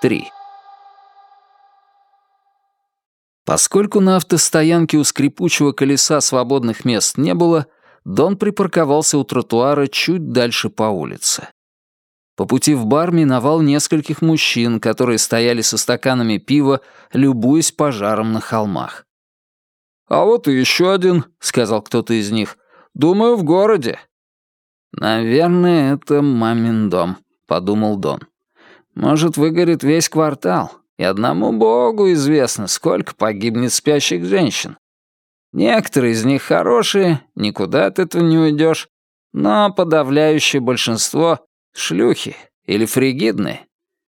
3. Поскольку на автостоянке у скрипучего колеса свободных мест не было, Дон припарковался у тротуара чуть дальше по улице. По пути в бар миновал нескольких мужчин, которые стояли со стаканами пива, любуясь пожаром на холмах. «А вот и еще один», — сказал кто-то из них. «Думаю, в городе». «Наверное, это мамин дом», — подумал Дон. «Может, выгорит весь квартал, и одному богу известно, сколько погибнет спящих женщин. Некоторые из них хорошие, никуда от этого не уйдешь, но подавляющее большинство — шлюхи или фригидные.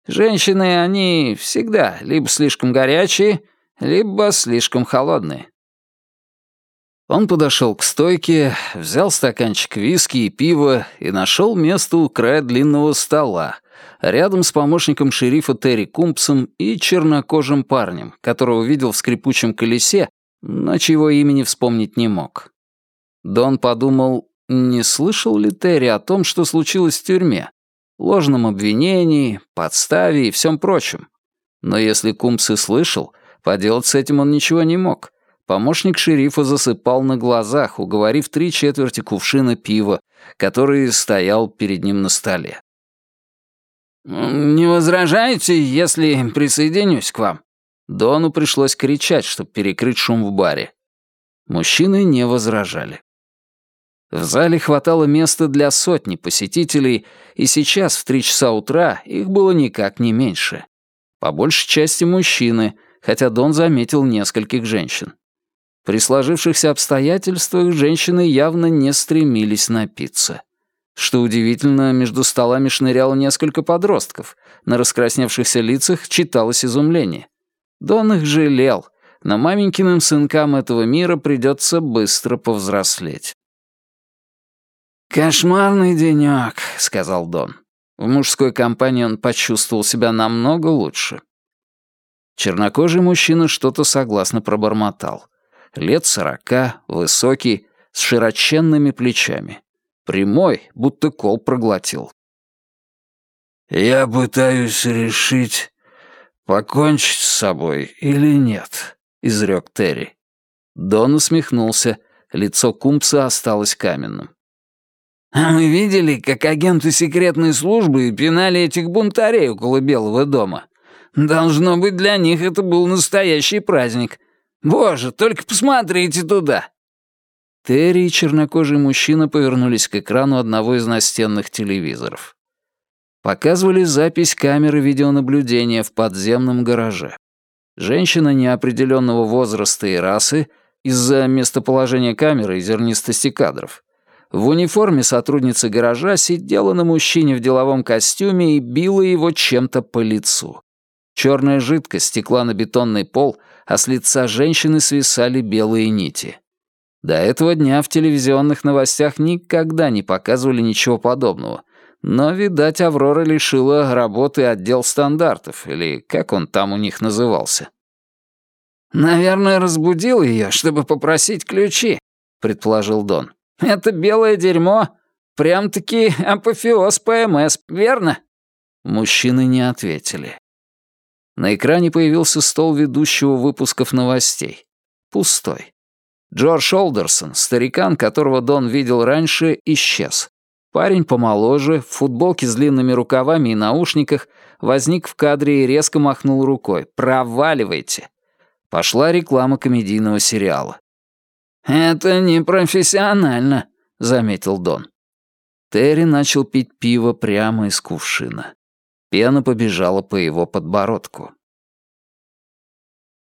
Женщины, они всегда либо слишком горячие, либо слишком холодные. Он подошел к стойке, взял стаканчик виски и пива и нашел место у края длинного стола, рядом с помощником шерифа Терри Кумпсом и чернокожим парнем, которого видел в скрипучем колесе но чьего имени вспомнить не мог. Дон подумал, не слышал ли Терри о том, что случилось в тюрьме, ложном обвинении, подставе и всем прочем. Но если Кумпс и слышал, поделать с этим он ничего не мог. Помощник шерифа засыпал на глазах, уговорив три четверти кувшина пива, который стоял перед ним на столе. «Не возражаете, если присоединюсь к вам?» Дону пришлось кричать, чтобы перекрыть шум в баре. Мужчины не возражали. В зале хватало места для сотни посетителей, и сейчас, в три часа утра, их было никак не меньше. По большей части мужчины, хотя Дон заметил нескольких женщин. При сложившихся обстоятельствах женщины явно не стремились напиться. Что удивительно, между столами шныряло несколько подростков. На раскрасневшихся лицах читалось изумление. Дон их жалел, но маменькиным сынкам этого мира придется быстро повзрослеть. «Кошмарный денёк», — сказал Дон. В мужской компании он почувствовал себя намного лучше. Чернокожий мужчина что-то согласно пробормотал. Лет сорока, высокий, с широченными плечами. Прямой, будто кол проглотил. «Я пытаюсь решить, «Покончить с собой или нет?» — изрек Терри. Дон усмехнулся, лицо Кумпса осталось каменным. «А мы видели, как агенты секретной службы пинали этих бунтарей около Белого дома. Должно быть, для них это был настоящий праздник. Боже, только посмотрите туда!» Терри и чернокожий мужчина повернулись к экрану одного из настенных телевизоров показывали запись камеры видеонаблюдения в подземном гараже. Женщина неопределенного возраста и расы из-за местоположения камеры и зернистости кадров. В униформе сотрудница гаража сидела на мужчине в деловом костюме и била его чем-то по лицу. Черная жидкость стекла на бетонный пол, а с лица женщины свисали белые нити. До этого дня в телевизионных новостях никогда не показывали ничего подобного, но, видать, Аврора лишила работы отдел стандартов, или как он там у них назывался. «Наверное, разбудил ее, чтобы попросить ключи», — предположил Дон. «Это белое дерьмо. Прям-таки апофеоз ПМС, верно?» Мужчины не ответили. На экране появился стол ведущего выпусков новостей. Пустой. Джордж Олдерсон, старикан, которого Дон видел раньше, исчез. Парень помоложе, в футболке с длинными рукавами и наушниках, возник в кадре и резко махнул рукой. «Проваливайте!» Пошла реклама комедийного сериала. «Это непрофессионально», — заметил Дон. Терри начал пить пиво прямо из кувшина. Пена побежала по его подбородку.